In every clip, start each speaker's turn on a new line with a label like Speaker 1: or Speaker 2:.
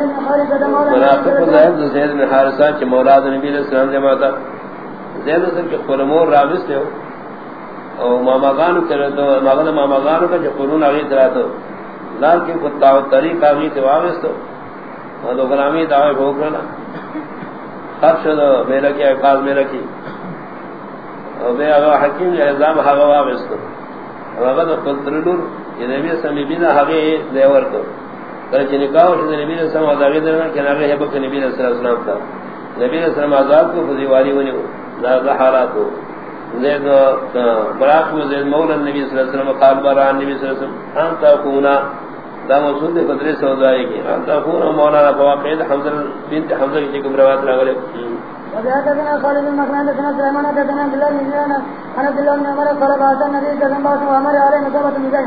Speaker 1: منافق زید زید بن حارثہ کہ مولاد نبی علیہ السلام نے ماتا۔ زید سے کہ قرمور راوس تھے او ماما گانو کرے تو ماغل ماما گانو کا جو قرون اگے ترا تو۔ لال کے کتا و طریق اگے تو واوس تو اور تو غلامی دعوی ہو کرنا خرچ دو میرا کیا کاز میرا کی۔ او بے اگا حکیم نے الزام ہوا واوس تو اگر تو قدرلور یہ نبی سمی بنا ہگے دیور کو کہ جن کا اس نبی نے سم آزاد دینا کہ نبی ہے کہ نبی علیہ وسلم تھا نبی نے سلام آزاد کو فضی والی ونی لا حالات کو زید براق میں زید مولا نبی صلی اللہ علیہ وسلم، قال برا نبی صلی اللہ علیہ وسلم انت کونا دا موجود ہے قدرت سودائی کی انت کونا مولانا فواقید حمزہ بنت حمزہ کی کم روایت راغلے
Speaker 2: وجاءتنا خالد بن مكنان دنا سليمان دنا بالله من جانا انا بالله من امر قال بعد النبي صلى الله عليه وسلم امر عليه نصبت مجاي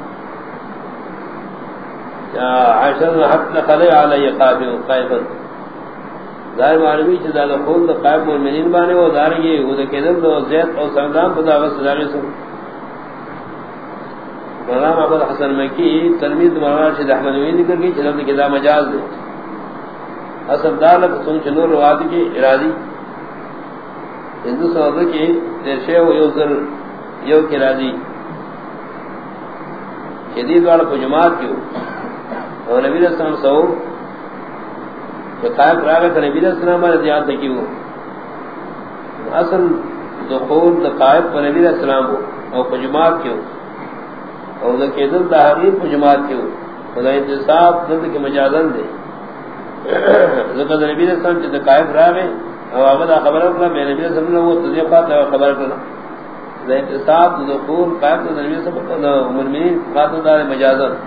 Speaker 1: عائشہ حق لخلی علی قائب قائبا ظاہر معلومی چیز اللہ خود قائب مومنین بانے وہ دارنگی وہ دکیدن دو زید اور سمدان پدا غصر داغی سن. مولانا محمد حسن مکی تلمید مولانا شید احمد وین ذکر کی چلم کدا مجاز دے. اصل دالت تم چنور روادی کی ارادی. ہندو سعودہ کی دیرشے و یوزر یو کی ارادی. شدید والا کو جماعت کیوں؟ اور نبی علیہ السلام سو کہ قائم راگا تھا نبی علیہ السلام نے دیات کیوں اصل دخول دا قائب پر نبی علیہ السلام ہو اور کو جماعت کیوں اور دا کیدل دا حقیب کو جماعت کیوں خدا انتصاب دلد کے مجازن دے ذکر نبی علیہ السلام جد قائب راگے اور آباد خبر کرنا میں نبی علیہ السلام نے وہ تذیقات خبر کرنا دا انتصاب دخول قائب دا نبی علیہ السلام دا مرمین خاتم دار مجازن.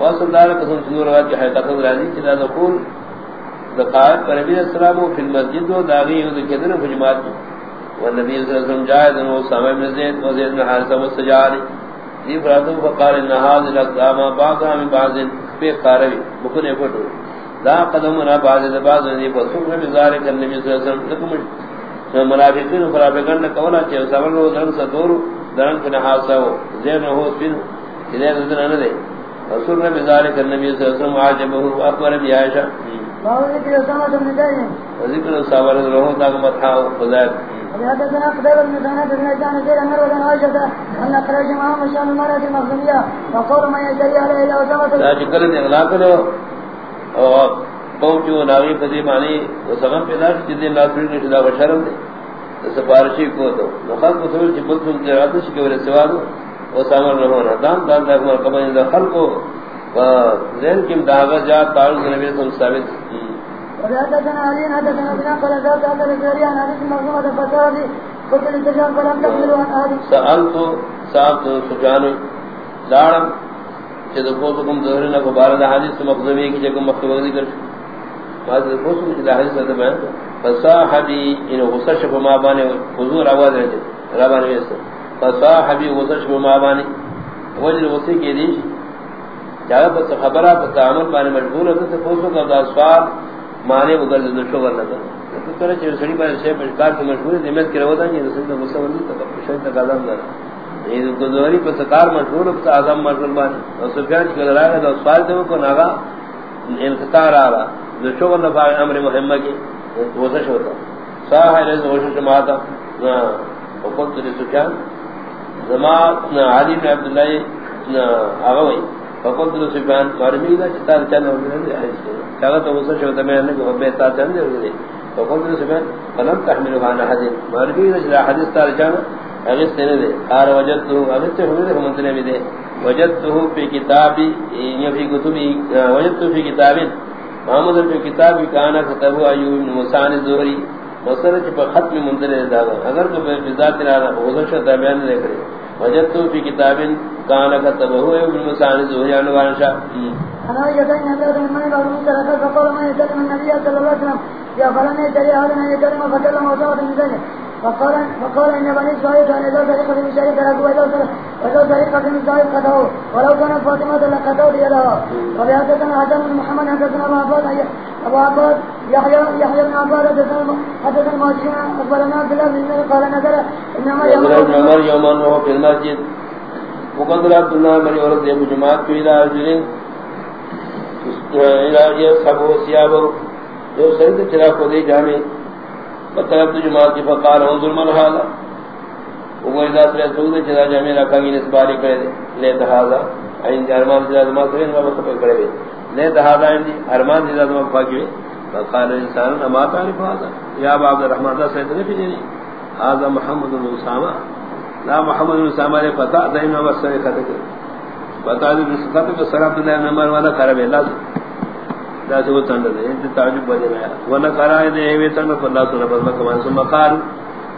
Speaker 1: واصل دار قسم سنور روایت کی حقیقت راضی چدا دخول دقائق پر نبی علیہ السلام فی المسجد و داغی و ذکر فجمات والنبی صلی اللہ علیہ وسلم جائد و سامع ابن زید و زید بن حارثہ مستجاری دی فراتم فقال ان هذه الاقدام بعضها من بعض في قاربي بكون يفوت لا قدمنا بعض بعض نے بسوق میں ذالک النبی صلی اللہ علیہ وسلم لكم منافقین فرابگن نہ کولا کہ صبر و درن ستور درن کے حادثہ ہو زین ہو پھر ادھر ادھر نہ دے. رسول نے ذالک النبی صلی اللہ علیہ وسلم عجبه اکبر بھی عائشہ۔
Speaker 2: وذكر أسامة بن زيد
Speaker 1: وذكر الصابر له ذاك مدحا وذاك
Speaker 2: وحدثنا قتيبة بن سعيد بن جان زيد أمر وبن عائشة أن قريش معهم شأن المرأة المخزومية وقول ما يجري عليه إلا أسامة
Speaker 1: لا شكر إغلاق له اور پہنچو ناغی فضی معنی وہ سغم پیدا کی جدی اللہ فرق نشدہ و شرم دے۔ سفارشی کو تو۔ سوا دو۔ وہ سامر رہو نا دام دام دام دام قبل دخل کو ذہن کی دعوت جات تعلق نبی صلی اللہ علیہ وسلم
Speaker 2: وحدثنا علي حدثنا بنا قال ذات هذا الجاري عن حديث مغزومة الفتاة قلت للتجان فلم تقبلوا عن هذه
Speaker 1: سألت سألت سفيان دارم چه دکو سکم ظہرنا کو بارد حدیث مغزومی کی جگہ مختبہ ذکر بعد دکو سکم چه حدیث ہے بیان فصاحبی انہو غصہ شفا ما بانے حضور آواز رہے رابانے ویسا فصاحبی غصہ شفا ما وجل غصے کے دیش جاگہ پر خبرہ پر تعامل بانے مجبور ہوتا تو پوچھو کہ اسفار مانے بغیر دو شو ورنہ کر تو کرے چھ سڑی پر سے کار کے مشہور نعمت کرے ہوتا ہے رسول اللہ صلی اللہ علیہ وسلم کا شہید کا اعظم یہ کو دوری پر سکار مشہور ہے اعظم مشہور بان اور سفیان کے لگا ہے سوال دے کو ناغا انقطاع آ رہا جو شو ورنہ فا امر محمد کی وہ سے ہوتا صاح ہے جو شو جماعت وقت سفیان زمان علی بن عبداللہ اغوی فقلت له سبحان قرمي لا تار چن ہو گئے ہے تو اس سے میں نے کہ بے تا چن دے فقلت لسبين فلم تحمل معنا حديث مالبي إذا حديث تارجانا أغسط نده قال وجدته أغسط حمده من تنبي وجدته في كتابي في كتبي وجدته في كتاب محمد في كتاب كان كتبه أيوب بن مسان الزهري مصر پر ختم منتظر دادا اگر تو بے ذات بذات ارادہ حضور شتا بیان لے کرے وجدتو فی کتاب كان كتبه ابن مسعود زہری عن وانشا
Speaker 2: انا يدين هذا من بعض المتركات فقال ما يتكلم النبي صلى الله عليه وسلم يا فلان يدري هذا من يكلم فكلم وصوت من ذلك فقال فقال ان بني اسرائيل كان اذا طريقه من شريك له واذا واذا طريقه من ذلك قتلوا ولو كان فاطمه لقتلوا يدها وبهذا حدث محمد حدثنا ابو عباد ابو عباد يحيى يحيى بن عباد حدثنا حدثنا ماشينا. اخبرنا عبد الله بن قال نزل انما
Speaker 1: يوم يوم انه في المسجد. وقد عبد الله بن ورد ابو جماعت في الى رجل الى يصحبه ثيابه جو سرد چرا کو دے جامع. فطلب جماعت کی فقال انظر من هذا؟ وہ اذا سر سود چرا جامع رکھا گی نسباری کرے دے۔ لے تہذا این ارمان سے ما سے نہ بس پکڑے لے تہذا این دی ارمان سے ما پاکی فقال انسان ما تعرف هذا؟ يا ابو عبد الرحمن ذا سيد نے بھی هذا محمد بن اسامہ لا محمد بن اسامہ نے پتہ دین نمبر سے خط کر بتا دے اس خط کو سر عبد الله نمبر والا کرے اللہ دا تند ہے انت تعجب بجے میں ولا کرائے دے وی تن اللہ تعالی بس کمان ثم قال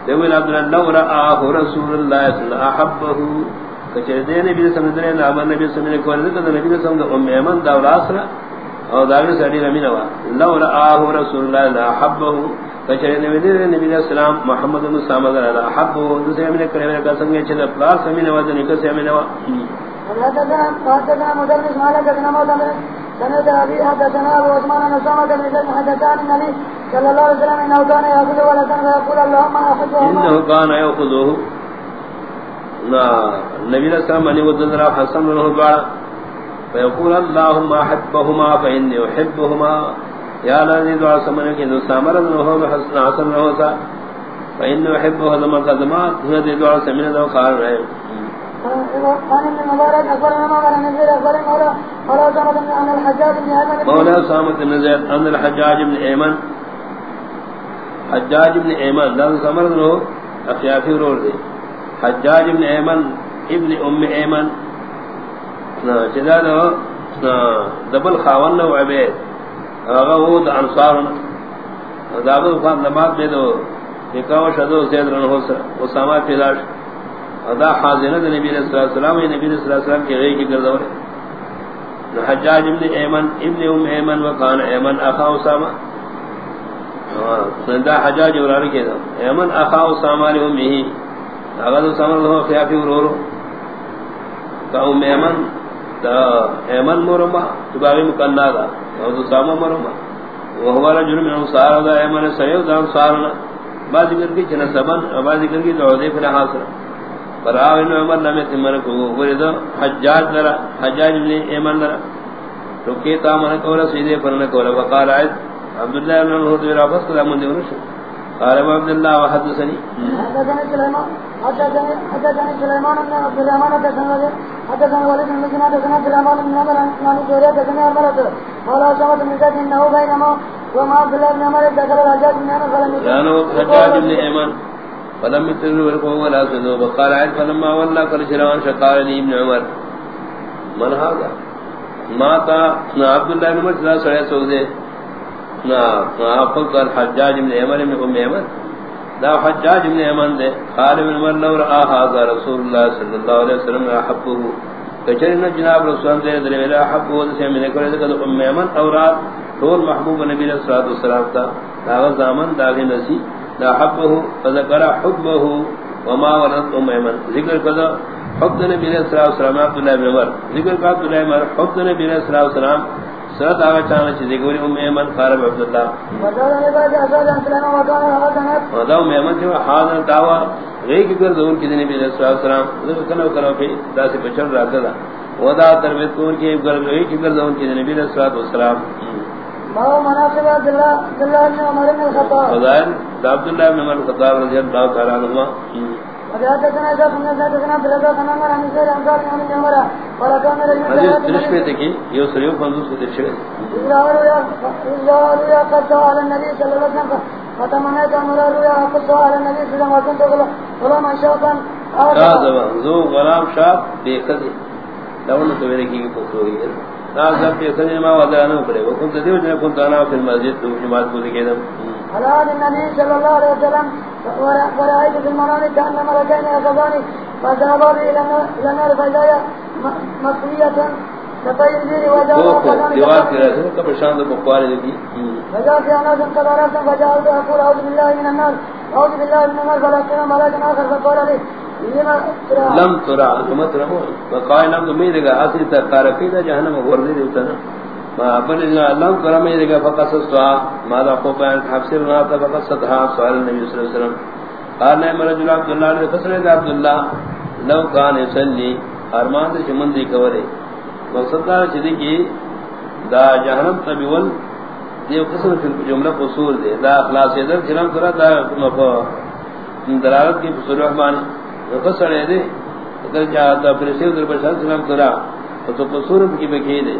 Speaker 1: دیو عبد الله لو را رسول الله صلی اللہ احبه کچے دے نبی صلی اللہ علیہ وسلم نبی صلی اللہ علیہ وسلم نبی صلی اللہ علیہ وسلم ام ایمن دا راسرا او داوی سڑی رمینا وا لو را رسول الله احبه کچے نبی دے نبی علیہ السلام محمد بن سامہ دا احبه دوسرے میں کرے کا سنگے چھ پلاس امینا وا نے کسے امینا وا
Speaker 2: اللہ تعالی قاتلنا مدرس مالک کنا مدرس سند ابي حدثنا ابو عثمان بن سامة بن زيد حدثان النبي صلى الله عليه وسلم انه كان اللهم
Speaker 1: كان نبی السلام حسن دعا سمنے دو حسن حسن قدمات دعا سمنے دو رہے مولا مولا سامت بن زید ان الحجاج بن ایمن حجاج بن ایمن لفظ سمر نو اخیافی رول دے حجاج بن ایمن ابن ام ایمن چدا دو دبل خاون نو عبید. اغا وہ دا انصارنا دابل خان نمات میں دو نکاو شدو زید رنہو سر وہ سامات پیداش ادا حاضر نبی صلی اللہ علیہ الصلوۃ والسلام نبی علیہ الصلوۃ والسلام کے غیر کی گردور حجاج ابن ایمن، ابن ام ایمن وکان ایمن، اخا اسامہ۔ ہاں، سندا حجاج ورار کے ایمن، اخا اسامہ نے امی اگر اسامہ لو، خیافی ورورو کا ام ایمن تا ایمن مرما تباغی مکننا دا۔ اور اسامہ مرما وہ ہمارا جرم ہے سارا دا ایمن سیو دا سارنا بعد ذکر کی جنہ سبن بعد ذکر کی تو دے پھر حاصل فراو ابن عمر نام تمر کو ورد حجاج درا حجاج ابن ایمن درا تو کیتا من کو سیدے فرن کو وقال عبد الله بن مسعود را فس کلام من دیونش قال عبد الله وحدثني
Speaker 2: حدثنا سليمان حدثنا سليمان بن عبد الرحمن حدثنا حدثنا وليد بن مسلم حدثنا سليمان بن عمر عن جوريا حدثنا عمر قال سمعت من ذلك انه بينما وما عبد الله بن عمر دخل الحجاج بن عمر
Speaker 1: يكن حجاج بن ایمن فلم يتر ولكم ولا سنو وقال عيد فلما والله قال شروان شقال لي ابن عمر. من هذا؟ ماتا نا عبد الله بن مسعود سڑے سودے نا فقط الحجاج بن عمر بن ام عمر. دا حجاج بن عمر دے. قال ابن عمر لو رأى هذا رسول الله صلى الله عليه وسلم احبه کچرنا جناب رسول اللہ دے دے میرا حب وہ سے میں نے کرے کہ ام ایمن اورات طول محبوب نبی صلی اللہ علیہ وسلم تا، دا زمان دا نسی لا حبه فذكر حبه وما ورد ام ایمن ذکر کذا حب نبی علیہ الصلوۃ والسلام عبد الله بن عمر. ذکر کا عبد الله بن عمر حب نبی علیہ الصلوۃ والسلام. سرت چانا چیز ذکر ام ایمن خارب عبد ودا ام ایمن جو حاضر دعوا غیر کی کر دور کی نبی علیہ الصلوۃ والسلام. ذکر کنو کرو پہ دا سے بچڑ رہا تھا ودا تربیت کو ان کی غیر کی کر دور کی نبی علیہ الصلوۃ والسلام.
Speaker 2: باب مناقب عبد الله عبد الله بن عمر الخطاب
Speaker 1: فضائل عبد الله بن عمر الخطاب رضي الله تعالى عنهما.
Speaker 2: وحدثنا ذا بن ذا بن عبد الله بن عمر عن زيد عن قال عن عمر قال كان
Speaker 1: حديث ترش میں تھی یہ سریو فنزوس کو ترش
Speaker 2: ظاهر يا ظاهر يا قد على النبي صلى الله عليه وسلم فتمنيت أن أرى الرؤيا وقصها على النبي صلى الله عليه وسلم وكنت غلاما شابا
Speaker 1: شاہ زو غلام شاہ بے قدی لون تو میرے کی پوچھو گی نا سب بے قدی ما ودا نہ پڑے وہ کون دیو جنے کون تانا پھر مسجد تو جماعت کو لگے دم
Speaker 2: على النبي صلى الله عليه وسلم ورأيت في المنام كأن ملكين يقضاني فذهبوا بي إلى النار فإذا مصرية
Speaker 1: کو پوارے دی
Speaker 2: فجاء في أناس قد عرفت فجاءت أقول أعوذ بالله من النار أعوذ بالله من النار فلقنا ملك آخر فقال لي
Speaker 1: لم ترى؟ حکمت رہو وقائل لم تمید گا اصلی تقارفی دا جہنم غردی دیتا نا ما اپن لم ترى مید گا فقصصتها ماذا خوبان حفصر ناتا فقصتها سؤال النبي صلی اللہ علیہ وسلم۔ قال نعم رجل عبداللہ علیہ فصل عبداللہ لو کان يسلی ارمان دا چمندی کورے۔ مقصد دا چیزی کی دا جہنم تبیول دیو قسم فی جملہ قصور دے۔ دا اخلاص ادھر چنم کرا دا مفا دلالت کی قصور رحمانی قصر دے۔ اگر جاہتا فرسیو در بشار چنم کرا، تو قصور کی بکی دے۔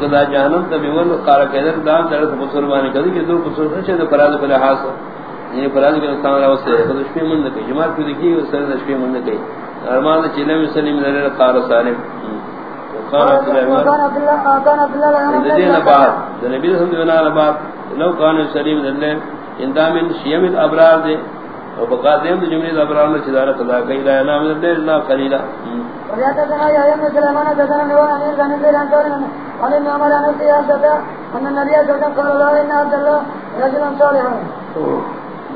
Speaker 1: تو دا جہنم تبیول قارا قیدر دام درست قصور مانی کدی کہ دو قصور نشے دا فراز پر لحاظ یہ فراز نستان رہا اس سے خود شپی مند کئی جماعت کی دکی اس سے شپی مند کئی ارمان چلم سلیم در قار سالم.
Speaker 2: وكان عبد الله كان عبد الله
Speaker 1: الذين بعد النبي صلى الله عليه وسلم لو كان سليم ذل ان من شيم الابرار دے اور بقادم جملے الابرار میں چدارہ قضا کئی لا نام اللہ الا قليلا
Speaker 2: وياتنا يا يوم سليمان تزن نوى ان كان في الانصار قال ان امر ان في هذا ان النبي صلى الله عليه وسلم قال لا ان عبد الله رجل صالح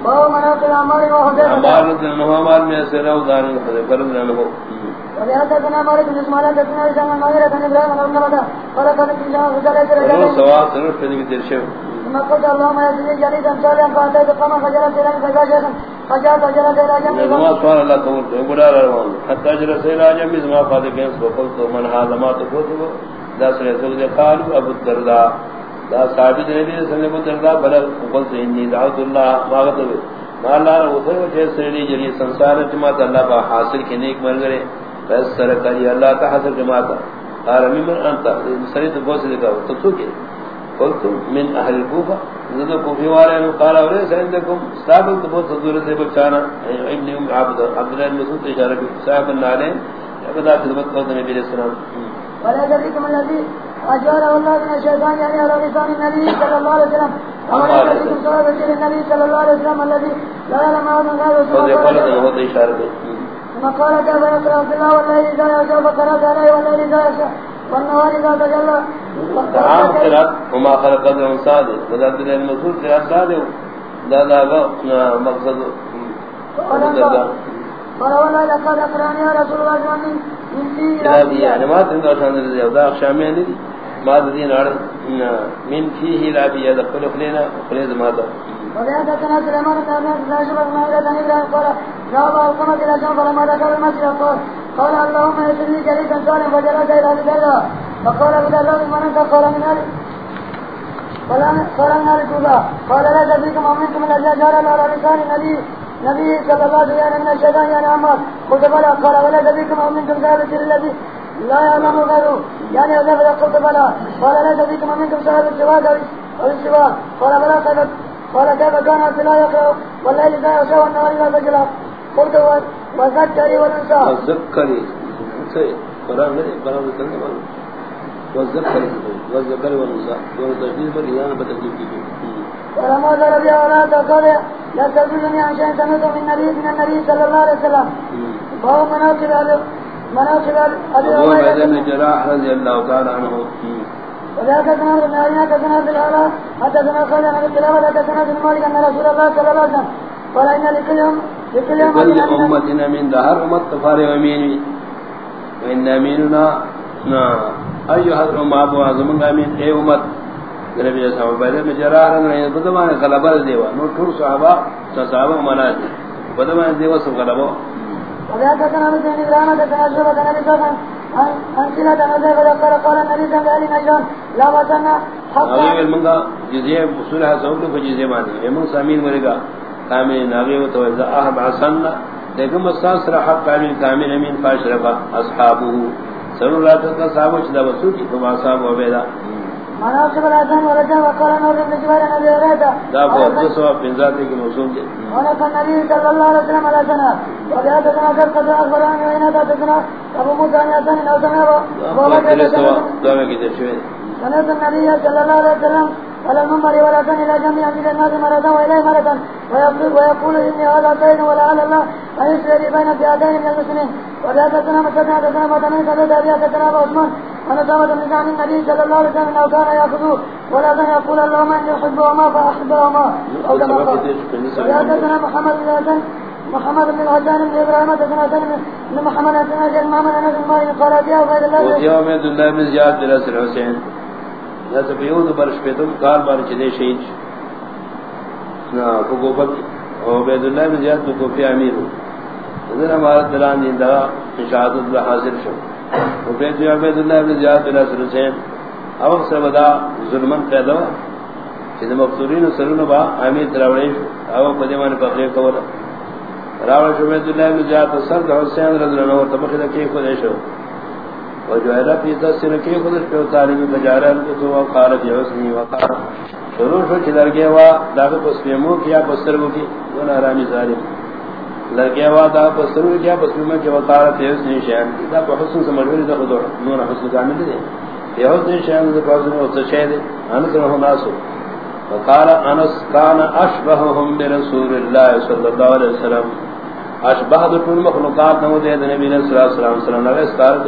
Speaker 2: وهو مناقب الاعمال وهدى
Speaker 1: امار نہ امار میں سے رو دار فرض نہ ہو۔
Speaker 2: وياتنا مالك بن اسماعيل تزن شان مغيرة بن ابراهيم بن ابراهيم قال قد في جاه رجل
Speaker 1: وہ سوال صرف پہ بھی درشو
Speaker 2: ثم قلت اللهم يا سيدي جليدا صالحا فاتيت قام فجرت الى فجاء فجاء فجرت الى جنب
Speaker 1: ما سوال اللہ قبول تو بڑا روان حتى جرى سيل اجم ما فاض كيس وقلت من هذا ما تقول دا سر سوال قال ابو الدرداء. دا ثابت نبی صلی اللہ علیہ وسلم بل قلت انی دعوت اللہ باغت ما اللہ وہ تو جے سری جری سنسار جماعت، اللہ با حاصل کے نیک مر گئے. بس سر کری اللہ کا حاصل جماعت. اور من انت؟ سری تو بہت سے کہا تو تو کہ قلت من اهل الكوفه ذو كوفي والے نے قال اور عندكم ثابت بہت حضور سے بچانا ابن ام عبد عبد الله بن مسعود، اشارہ بھی صاحب النالے ابدا خدمت کو نبی علیہ السلام.
Speaker 2: ولا ذلكم الذي أجار الله من الشيطان يعني على لسان النبي صلى الله عليه وسلم. ولا ذلكم صحابة النبي صلى الله عليه وسلم الذي لا يعلم أحد من غيره
Speaker 1: خود قال له هو اشارہ دے
Speaker 2: ثم قال كيف يقرأ عبد الله والليل إذا يشاء فقرأت عليه والليل إذا يشاء والنهار إذا تجلى.
Speaker 1: عام قرات وما خلق دے بدل دل المسعود قرات دے دا دا مقصد.
Speaker 2: قال والله لقد أقرأني يا رسول الله من من فيه
Speaker 1: لا دی یعنی ما تند شان دے دا شامل نہیں ما دین اور من فيه لا بي يدخل خلينا خلينا ما دا.
Speaker 2: سليمان بن عبد الله شبه ما إلى قال ذهب القمة إلى شام فلما ذكر المسجد قال قال اللهم يسر جليسا صالحا فجلس إلى أبي ذر فقال أبو ذر من أنت قال من أهل قال من أهل قال لا تدريكم أمنكم الذي أجار على لسان النبي نبي صلى الله عليه وسلم من الشيطان يعني عمار قلت بلى قال ولا تدريكم أمنكم ذهب الذي لا يعلم غيره يعني أذهب قلت بلى قال لا تدريكم أمنكم صاحب السواد أو السواد قال بلى قال قال كيف كان عبد الله يقرأ والليل إذا يغشى والنهار إذا تجلى قلت وذكري والأنثى
Speaker 1: وذكري قرآن نہیں قرآن کرنے والا وذكري وذكري والأنثى دون تشديد پر إذا بتجديد کی
Speaker 2: ولما ذر بها ولا تقال لا تلبسني عن شيء سمعته من النبي من النبي صلى الله عليه وسلم. وهو مناقب مناقب
Speaker 1: عبيدة
Speaker 2: عبيدة
Speaker 1: بن جراح رضي الله تعالى عنه.
Speaker 2: وذاك في حتى قال رسول الله صلى الله عليه وسلم. قال لكل يوم لكل يوم
Speaker 1: كل من دهر عظم أمة؟ نبی صلی اللہ علیہ وسلم جراح نہیں بدمان غلبہ دیوا نو ٹھور صحابہ صحابہ منا دی بدمان دیوا سب غلبہ۔
Speaker 2: وذاك كنا بن إبراهيم كنا شربة نبي صلى الله عليه وسلم أنسلة نزل فذكر قال النبي صلى الله عليه وسلم لا وزن حقا
Speaker 1: اگر منگا جزیہ اصول حسن کو جزیہ مانی من سامین مرگا کامل ناغی و توزا احب حسن لیکن مساس را حق کامل کامل امین فاشرفا اصحابه سرور رات کا صحابہ چدا وسو کی تو اصحاب عبیدہ
Speaker 2: مناصب الحسن ورجع وقال نور بن جبير عن ابي هريره
Speaker 1: دا کو دو سو پنځه کې موضوع دي
Speaker 2: ونقل النبي صلى الله عليه وسلم على سنة وبهذا قد قد أخبران وإن حدثنا أبو موسى عن حسن أو سنة
Speaker 1: دا دل سو دا کې دې شوی
Speaker 2: سنة النبي صلى الله عليه وسلم على المنبر ولا كان إلى جميع من الناس مرة وإليه مرة ويقول, ويقول إني هذا سيد ولعل الله أن يسري لي بين فئتين من المسلمين وبهذا سنة مسجد سنة فتمين سنة أبيات سنة عثمان من عن النبي صلى الله عليه وسلم أنه كان يأخذه ولا كان يقول اللهم إني أحبهما فأحبهما. أو كما قال وبهذا محمد بن حسن محمد بن الحسن بن إبراهيم حسن حسن بن محمد حسن حسن محمد أنس بن مالك قال يا عبيد الله
Speaker 1: وفي عبد الله بن زياد بن نصر حسين. یا سفیود برش پیتم کار بار چدے شہید نا او عبد الله بن زیاد کوفہ امیر اذن ہمارا دلان دیندا شہادت اللہ حاضر شو. او بیت عبد الله بن زیاد بن نصر حسین او سبدا ظلمن پیدا کہ مقصورین سرن با امیر دراوڑے او پدیمان پخلے کولا. راوڑ شو عبد الله بن زیاد سر حسین رضی اللہ عنہ تبخیر کی خود شو. اور جو ہے رب یہ دس سنہ کی خود پہ تعلیم بجارہ تو وہ قال في حسنی وقال شروع شو چلر گیا وا دا پس پیمو کیا پستر کو کی. وہ نارامی ظالم. لگیا وا دا پستر کیا پس پیمو کی وقال في حسنی شان دا حسن سمجھوری دا خود نور حسن کامل دے یہ حسن شان دا پاس میں اس شے دے ان کرو ناسو وقال انس كان اشبههم برسول الله صلى الله عليه وسلم۔ اشبه كل مخلوقات نو دے نبی صلی اللہ علیہ وسلم صلی اللہ علیہ وسلم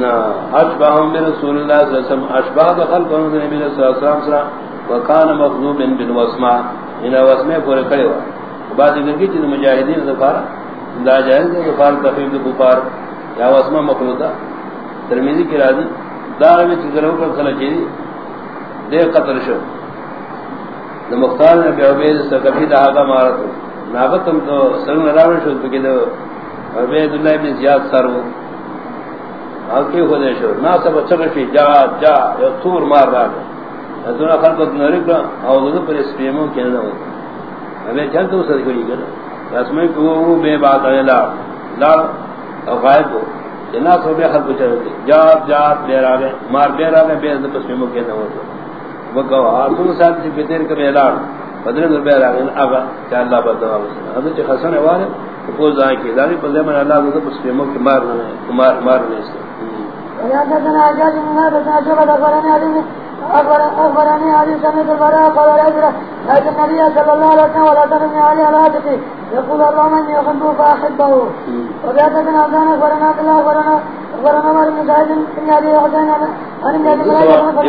Speaker 1: نا اشباهم من رسول الله صلى الله عليه وسلم اشباه خلق النبي صلى الله عليه وسلم۔ وكان مغلوب بالوسمع ان وسمع پورے کڑے بعد ذکر کی جن مجاہدین ظفار لا جائز ہے ظفار تفیم کفار، یا وسمع مخلوطہ ترمذی کی راضی دار میں ذکروں کا کھلا چیزی، دے قتل شو۔ نہ مختار نے عبید سے کبھی دہاگا مارا تو۔ نابتم تو سرن راوڑ شو تو کہ عبید اللہ بن زیاد سر آنکھیں ہو دے شو؟ نا سب اچھا چکشی جا جا، یا تور مار رہا ہے۔ دونا خلقت نرک رہا، اور دو پر اسپیموں کی نہ ہوتا ہمیں چلتا ہوں سر کری گنا رسمیں کہ وہ بے بات ہے، لا لا، غائب ہو۔ جنا سو بے خلق چلتے جا جا بے رہا گئے مار، بے رہا گئے بے دو پر اسپیموں کی نہ ہوتا وہ کہو ہاں، آسون ساتھ سے بیتیر کبھی لاڑ بدرے در بے رہا گئے آگا چاہ اللہ بد دوا بسنا حضرت خسن ہے وارے کو زائیں کی داری پر دے من اللہ دو پر اسپیموں کی مار نہ مار مار نہیں سے
Speaker 2: ويحدثنا أخبرني علي سميت البراء قال الهجرة لكن النبي صلى الله عليه وسلم ولا تنمي علي على هاتفي يقول اللهم إني أحبه فأحبه وبيحدثنا عبدان أخبرنا عبد الله أخبرنا أخبرنا بن سعيد بن أبي حسين عن ابن أبي هريرة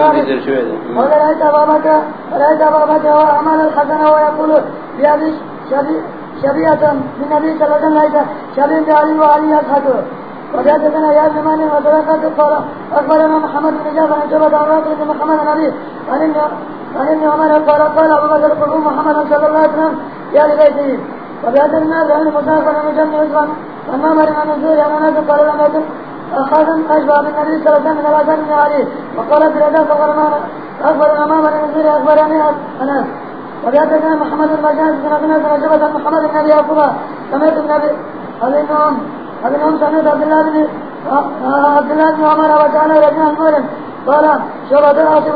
Speaker 2: قال رأيت أبا بكر رأيت أبا بكر وأعمال الحسنة ويقول بهذه شبيهة من النبي صلى الله عليه وسلم شبيه بعلي وعلي يضحكه وجاءتنا يا زمان وصدقات قال أخبرنا محمد بن جعفر عن شبه عن بن محمد النبي عن ابن عمر قال قال أبو بكر قل محمد صلى الله عليه وسلم، يا لبيته وجاءتنا عن المسافر عن جنة عثمان عن مامر عن الزور عن أنس قال لم يكن أخذا أشبه بالنبي صلى الله عليه وسلم من الأذان من عليه وقال في الأداء فقرنا أخبرنا مامر عن الزور أخبرني أنس وجاءتنا محمد بن مجاهد بن أبي نصر عن محمد بن أبي أبوه سمعت بن أبي أبي النوم ابن ام سمعت عبد الله بن عبد الله بن عمر وجعل رجلا نورا قال شرط العاصب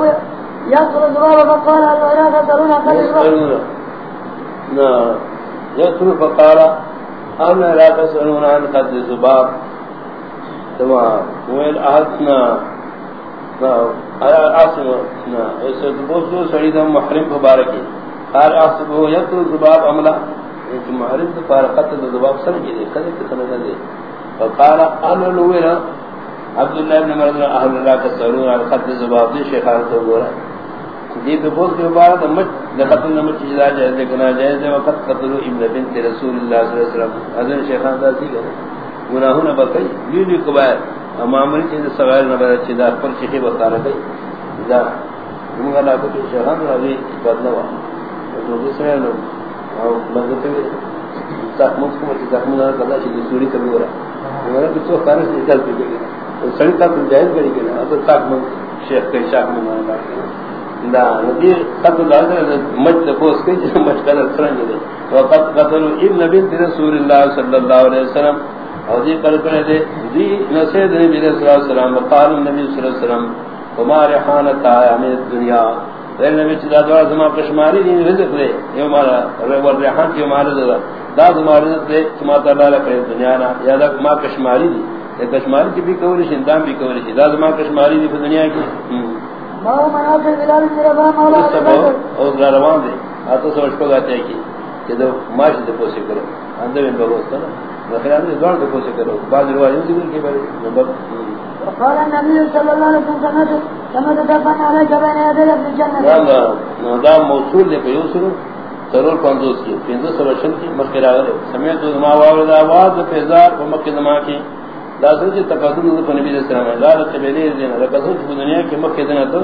Speaker 2: يدخل الزباب فقال، العراق ترون قد
Speaker 1: نعم. يدخل فقال أهلنا لا تسألون عن قد الزباب تمام. وين أهدنا عاصم يسدبوسو سعيدا محرم مباركي قال أحسبه يدخل الزباب أملا کہ محرم تو فارقت تو جواب سن گئے دے کدے کہ سن دے فقال اهل الولا عبد الله بن مرد اهل الله تسرون على خط الزباب دي شيخ تو بولا دی تو بہت کے بعد مت لقد نمت جلا جائے دے گنا جائے دے وقت قتل ابن بنت رسول اللہ صلی اللہ علیہ وسلم حضرت شیخان دا سی گئے گناہوں نہ بکئی یہ بھی کبائر معمولی چیز سوال نہ بڑا چیز پر شیخی بتا رہے دا ہم اللہ کو شیخان دا بھی بدلا تو دوسرے لوگ اور لگتے ہوئے تاک مجھ کو مجھے زخم نہ کرنا چاہیے سوری کبھی ہو رہا ہمارا کچھ وہ کارن سے چل پی گئی تو سڑی تاک جائز کری گئی نا تو تاک مجھ شیخ کے شاک میں مانا ڈاکتے نا ندی قتل اللہ مجھ تپوس کے جس مجھ کا نصران جدے وقت قتل ابن بنت رسول اللہ صلی اللہ علیہ وسلم. اور دی قلب کرنے دے دی نسید نبی صلی اللہ علیہ وسلم. وقال النبی صلی اللہ علیہ وسلم تمہارے خانت آیا میں دنیا غیر نبی چلا دوڑا زمان کشماری دین رزق دے یہ مارا ریور ریحان کی مارا دا دا زمان رزق دے تمہارا تعالیٰ لکھے دنیا نا یا دا ما کشماری دی یہ کشماری کی بھی کولی شی اندام بھی کولی شی دا زمان کشماری دی دنیا کی
Speaker 2: ماہو مناظر بلال مربا مولا
Speaker 1: اوز را روان دے آتا سوچ پگاتے کی کہ دو ماشی دے پوسی کرو اندر ان بگوستا نا خیال میں دوڑ دے پوسی کرو بعض روایوں ذکر کی بارے
Speaker 2: وقال النبي صلى الله عليه وسلم كما تدفن عليك بين يدي ابن الجنة
Speaker 1: دا موصول دے پیو سرو ضرور پندوس کی پندوس سبشن کی مخیر آگرے سمیت و دماغ آورد آواز و پیزار و مکی دماغ کی دا سرچی تقدم دو پنبی دے سلام ہے لارت قبیلی دینا لکسر چی دنیا کی مکی دینا تو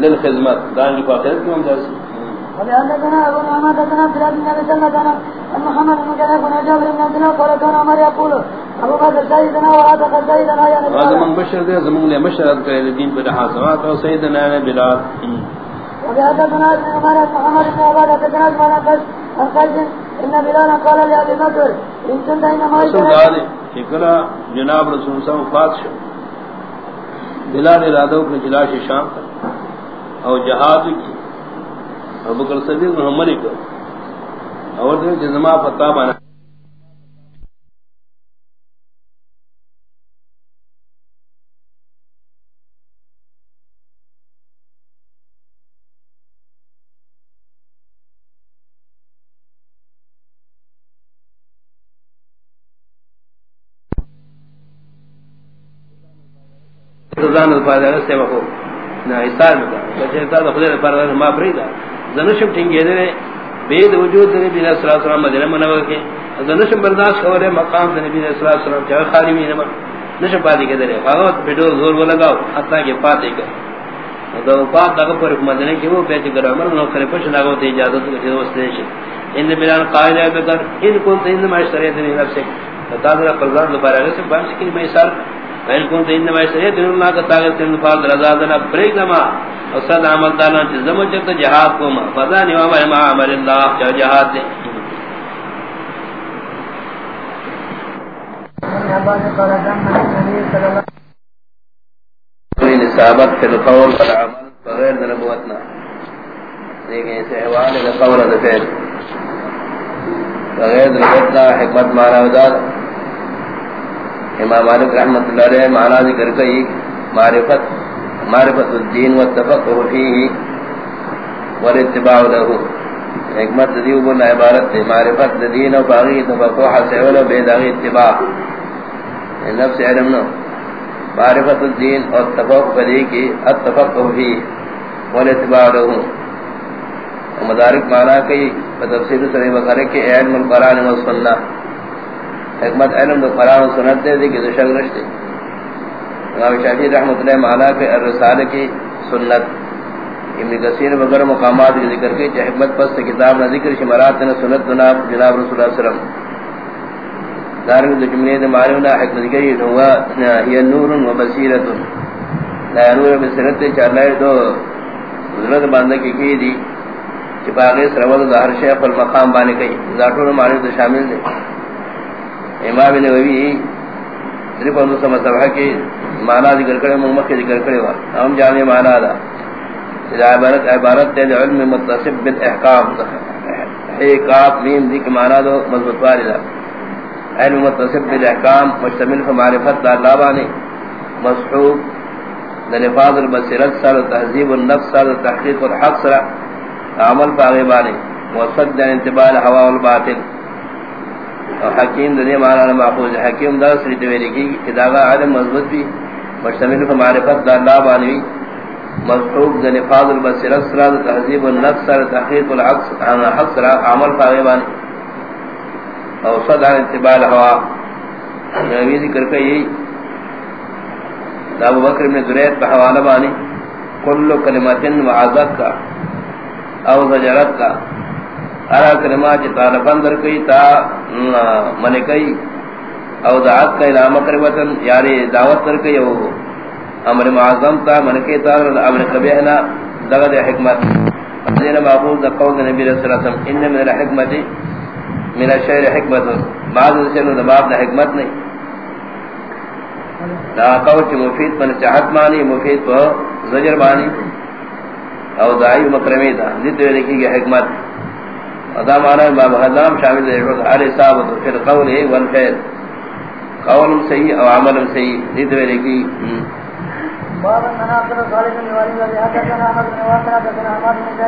Speaker 1: للخدمت. دانگی پاکرت کی
Speaker 2: الله بن ابي سلمة عن محمد بن جابر بن جابر بن عبد الله قال كان عمر يقول ابو
Speaker 1: هذا من بشر ده زمون له مشرد کرے دین پر اور سیدنا نے بلال
Speaker 2: عمر محمد بن قال بكر كنت
Speaker 1: رسول جناب رسول بلال ارادہ کو جلاش شام اور جہاد کی۔ ابو بکر صدیق محمد کو اور دے جزما پتا بنا۔ زان الفاضل سے وہ نہ ایثار میں کہ تا خدا پر ما فریدا زنشم ٹنگے دے بید وجود نبی صلی اللہ علیہ مدینہ منور کے. زنشم برداشت کرے مقام نبی صلی اللہ علیہ وسلم خالی میں نشم پادی کے دے بھگوت بیڈو زور وہ لگاؤ حتا کہ پاتے کر تو پات دغه پر مدینہ کی وہ بیت گرامر نو کرے پچھ لگاؤ تے اجازت کے واسطے ہے ان بلال قائل ہے بکر. ان کو ان ما شریعت نے نفس تعالی قرضان دوبارہ سے بان کی میں سر فإن كنت إنما يسريت إن الله كتاغل سن فاضل رضادنا بريك دما وصد عمل دانا جزم جبت جهاد كوما فضاني وما مع عمل الله جا جهاد دي نسابت في القول والعمل بغير نبوتنا دیکھیں اسے حوالے لقول دفعل بغیر نبوتنا حکمت مانا وداد امام مالک رحمت اللہ علیہ معنی ذکر کئی، معرفت معرفت الدین والتفقہ فیہ والاتباع له حکمت دیو بنا عبارت ہے معرفت دین و باغی تفقہ حسول و بیداغی اتباع۔ نفس علم نو، معرفت الدین اور تفقہ فدی کی، التفقہ فیہ والاتباع له مدارک معنی کئی فتفسیر سرے بقرے کے علم القرآن والسنہ حکمت علم دو قرآن و سنت دے دے کہ دو شک رشتے۔ امام شافی رحمت اللہ معنی کے الرسال کی سنت۔ ابن کثیر بگر مقامات کی ذکر کی کہ حکمت پس کتاب نہ ذکر شمارات نہ سنت جناب جناب رسول اللہ علیہ وسلم۔ دارنگ دو جمعی دے معلوم نہ حکمت کی ہوا ہی نور و بصیرت۔ لا نور بصیرت چالے دو۔ حضرت باندہ کی کی دی چپاغی سرود دا ہر شیخ المقام بانے کئی ذاتون معلوم دو شامل دے۔ امام نووی صرف ان سے مصباح کی معنی ذکر کرے محمد کے ذکر کرے وا ہم جانے معنی دا عبارت عبارت دے علم متصب بالاحکام. احکام، میم ذکر معنی دو مضبوط والی دا علم متصب بالاحکام، مشتمل فی معرفت دا اللہ بانی مصحوب لنفاظ البصیرت سر تحذیب النفس سر تحقیق الحق سر عمل فاغبانی وصد انتباہ الحوا والباطل حکیم دنیا مانا محفوظ حکیم دا سری دویلی کی اداغا عالم مضبوط بھی مشتمل پر معرفت دا اللہ بانوی مضحوب دا نفاظ البصیر اسرا دا تحذیب النفس دا تحقیق العقص عن حق سرا عمل فاغبان او صد عن اتباع الحوا نبی ذکر کئی دا ابو بکر ابن دریت بحوالہ بانی۔ کل کلمت وعظت کا، او زجرت کا۔ ارا کلمات چی طالبان در کئی تا من کئی او دعات کا علامہ کروتن یعنی دعوت در کئی او امر معظم تا من کئی تا امر قبیحنا دغد حکمت. دین معبود دا قول نبی رسول اللہ علیہ وسلم، ان من الحکمت من الشعر حکمت. بعض سنو دا باب دا حکمت نہیں دا قول چی مفید من چاہت مانی مفید پا زجر بانی او دائی مکرمی دا دیت لکھی گئی حکمت. ادا مانا باب حضام شامل دے رہا علی ثابت ہے ون خیر قول صحیح او عمل صحیح، دید ویلے کی
Speaker 2: بابا من اخر صالح من والد، حدثنا احمد بن واقع حدثنا احمد بن